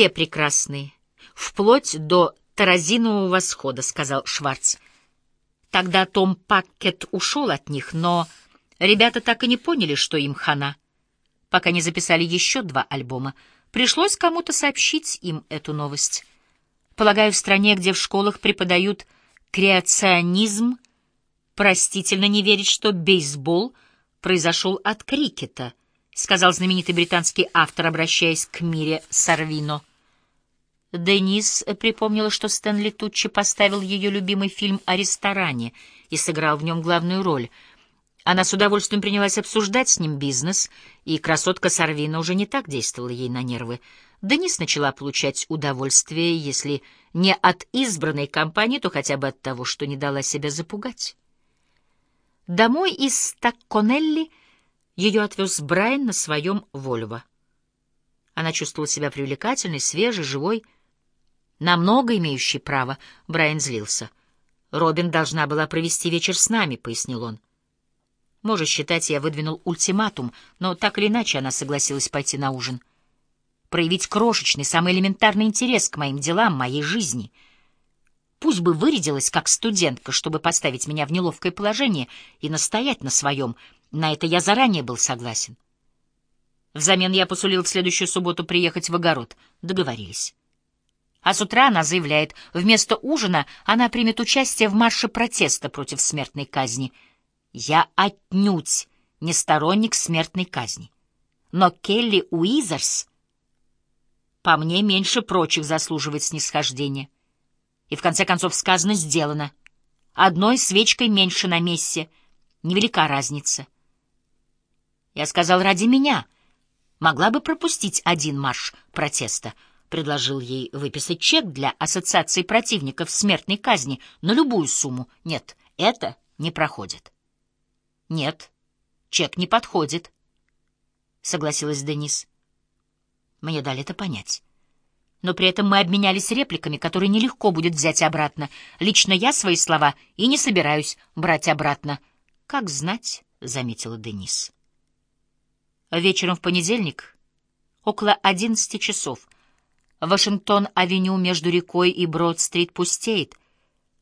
все прекрасные, вплоть до Таразинового восхода», — сказал Шварц. Тогда Том Паккет ушел от них, но ребята так и не поняли, что им хана. Пока не записали еще два альбома, пришлось кому-то сообщить им эту новость. Полагаю, в стране, где в школах преподают креационизм, простительно не верить, что бейсбол произошел от крикета, сказал знаменитый британский автор, обращаясь к Мире Сарвино. Денис припомнила, что Стэнли Тутчи поставил ее любимый фильм о ресторане и сыграл в нем главную роль. Она с удовольствием принялась обсуждать с ним бизнес, и красотка Сарвина уже не так действовала ей на нервы. Денис начала получать удовольствие, если не от избранной компании, то хотя бы от того, что не дала себя запугать. Домой из Такконелли ее отвез Брайан на своем Вольво. Она чувствовала себя привлекательной, свежей, живой, намного имеющий право, Брайан злился. «Робин должна была провести вечер с нами», — пояснил он. Можешь считать, я выдвинул ультиматум, но так или иначе она согласилась пойти на ужин. Проявить крошечный, самый элементарный интерес к моим делам, моей жизни. Пусть бы вырядилась как студентка, чтобы поставить меня в неловкое положение и настоять на своем. На это я заранее был согласен. Взамен я посулил в следующую субботу приехать в огород. Договорились. А с утра она заявляет, вместо ужина она примет участие в марше протеста против смертной казни. Я отнюдь не сторонник смертной казни. Но Келли Уизерс, по мне, меньше прочих заслуживает снисхождения. И в конце концов сказано «сделано». Одной свечкой меньше на мессе. Невелика разница. Я сказал ради меня. Могла бы пропустить один марш протеста — предложил ей выписать чек для Ассоциации противников смертной казни на любую сумму. Нет, это не проходит. Нет, чек не подходит, согласилась Денис. Мне дали это понять. Но при этом мы обменялись репликами, которые нелегко будет взять обратно. Лично я свои слова и не собираюсь брать обратно. Как знать, заметила Денис. Вечером в понедельник, около одиннадцати часов, Вашингтон-авеню между рекой и Брод-стрит пустеет.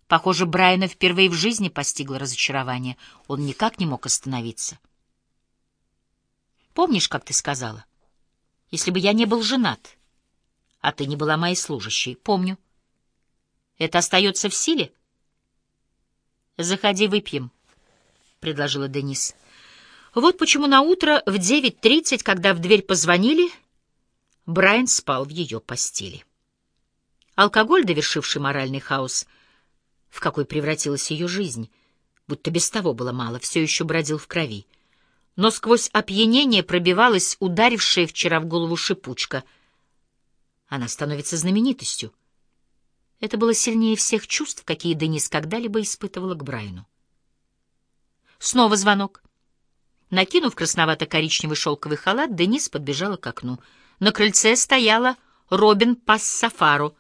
Похоже, Брайана впервые в жизни постигло разочарование. Он никак не мог остановиться. Помнишь, как ты сказала? Если бы я не был женат, а ты не была моей служащей. Помню. Это остается в силе? Заходи, выпьем, — предложила Денис. Вот почему на утро в 9.30, когда в дверь позвонили, Брайан спал в ее постели. Алкоголь, довершивший моральный хаос, в какой превратилась ее жизнь, будто без того было мало, все еще бродил в крови. Но сквозь опьянение пробивалась ударившая вчера в голову шипучка. Она становится знаменитостью. Это было сильнее всех чувств, какие Денис когда-либо испытывала к Брайану. Снова звонок. Накинув красновато-коричневый шелковый халат, Денис подбежала к окну — на крыльце стояла Робин Пассафаро.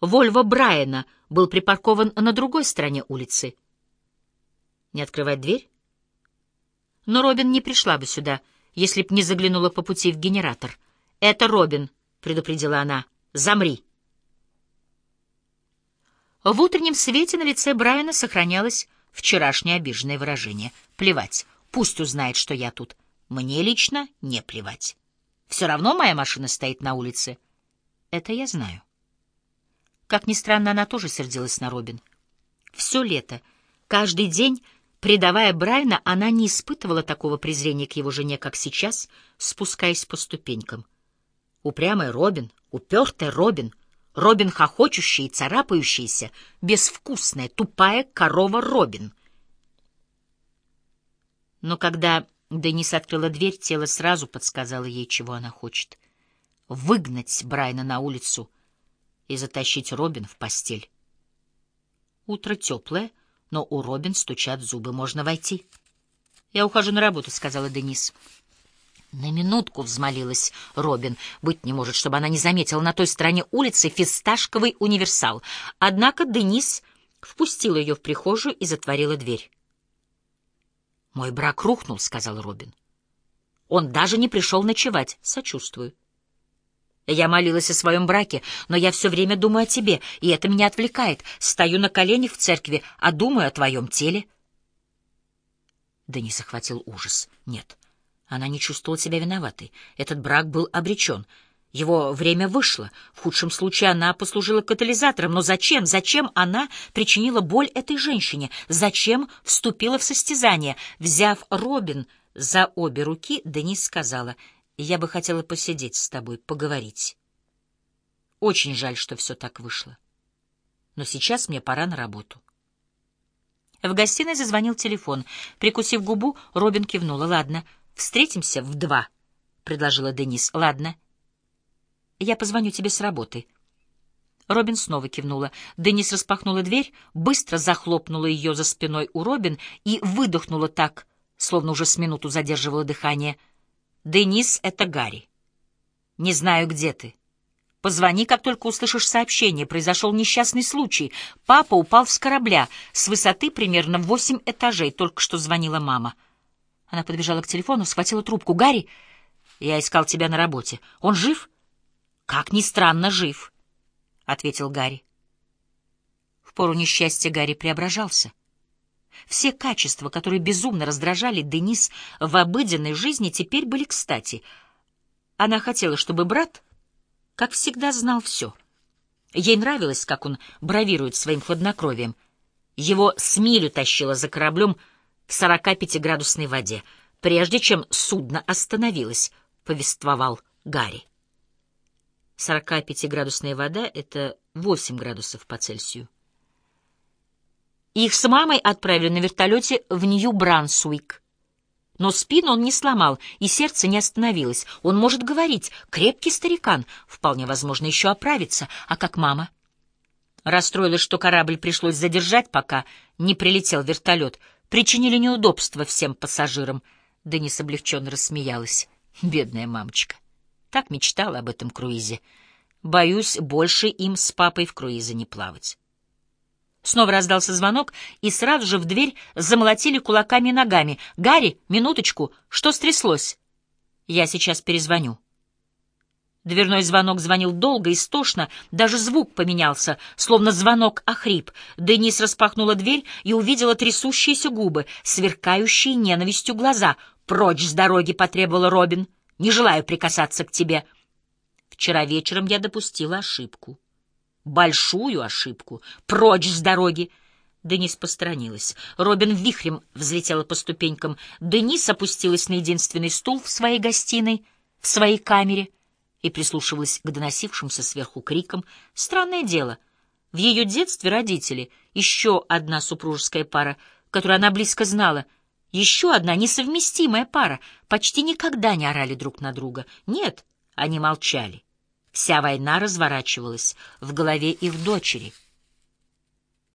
Вольво Брайана был припаркован на другой стороне улицы. Не открывать дверь? Но Робин не пришла бы сюда, если б не заглянула по пути в генератор. «Это Робин», — предупредила она. «Замри». В утреннем свете на лице Брайана сохранялось вчерашнее обиженное выражение. «Плевать. Пусть узнает, что я тут. Мне лично не плевать». Все равно моя машина стоит на улице. Это я знаю. Как ни странно, она тоже сердилась на Робин. Все лето, каждый день, предавая Брайана, она не испытывала такого презрения к его жене, как сейчас, спускаясь по ступенькам. Упрямая Робин, упертая Робин, Робин хохочущая и царапающаяся, безвкусная, тупая корова Робин. Но когда Денис открыла дверь, тело сразу подсказало ей, чего она хочет. Выгнать Брайна на улицу и затащить Робин в постель. Утро теплое, но у Робин стучат зубы. Можно войти. «Я ухожу на работу», — сказала Денис. На минутку взмолилась Робин. Быть не может, чтобы она не заметила на той стороне улицы фисташковый универсал. Однако Денис впустила ее в прихожую и затворила дверь. «Мой брак рухнул», — сказал Робин. «Он даже не пришел ночевать. Сочувствую». Я молилась о своем браке, но я все время думаю о тебе, и это меня отвлекает. Стою на коленях в церкви, а думаю о твоем теле. Денис охватил ужас. Нет, она не чувствовала себя виноватой. Этот брак был обречен. Его время вышло. В худшем случае она послужила катализатором. Но зачем? Зачем она причинила боль этой женщине? Зачем вступила в состязание? Взяв Робин за обе руки, Денис сказала — я бы хотела посидеть с тобой, поговорить. Очень жаль, что все так вышло. Но сейчас мне пора на работу. В гостиной зазвонил телефон. Прикусив губу, Робин кивнула. «Ладно, встретимся в два», — предложила Денис. «Ладно. Я позвоню тебе с работы». Робин снова кивнула. Денис распахнула дверь, быстро захлопнула ее за спиной у Робин и выдохнула так, словно уже с минуту задерживала дыхание — Денис, это Гарри. Не знаю, где ты. Позвони, как только услышишь сообщение. Произошел несчастный случай. Папа упал с корабля с высоты примерно восемь этажей. Только что звонила мама. Она подбежала к телефону, схватила трубку. «Гарри, я искал тебя на работе. Он жив?» «Как ни странно, жив», — ответил Гарри. В пору несчастья Гарри преображался. Все качества, которые безумно раздражали Денис в обыденной жизни, теперь были кстати. Она хотела, чтобы брат, как всегда, знал все. Ей нравилось, как он бравирует своим хладнокровием. Его с милю тащило за кораблем в 45-градусной воде, прежде чем судно остановилось, повествовал Гарри. 45-градусная вода — это 8 градусов по Цельсию. Их с мамой отправили на вертолете в Нью-Брансуик. Но спину он не сломал, и сердце не остановилось. Он может говорить, крепкий старикан, вполне возможно, еще оправится. А как мама? Расстроилась, что корабль пришлось задержать, пока не прилетел вертолет. Причинили неудобства всем пассажирам. Денис облегченно рассмеялась. Бедная мамочка. Так мечтала об этом круизе. Боюсь, больше им с папой в круизе не плавать. Снова раздался звонок, и сразу же в дверь замолотили кулаками и ногами. «Гарри, минуточку, что стряслось?» «Я сейчас перезвоню». Дверной звонок звонил долго, и истошно, даже звук поменялся, словно звонок охрип. Денис распахнула дверь и увидела трясущиеся губы, сверкающие ненавистью глаза. «Прочь с дороги!» — потребовала Робин. «Не желаю прикасаться к тебе». Вчера вечером я допустила ошибку большую ошибку. Прочь с дороги! Денис посторонилась. Робин вихрем взлетела по ступенькам. Денис опустилась на единственный стул в своей гостиной, в своей камере, и прислушивалась к доносившимся сверху крикам. Странное дело. В ее детстве родители, еще одна супружеская пара, которую она близко знала, еще одна несовместимая пара, почти никогда не орали друг на друга. Нет, они молчали. Вся война разворачивалась в голове их дочери —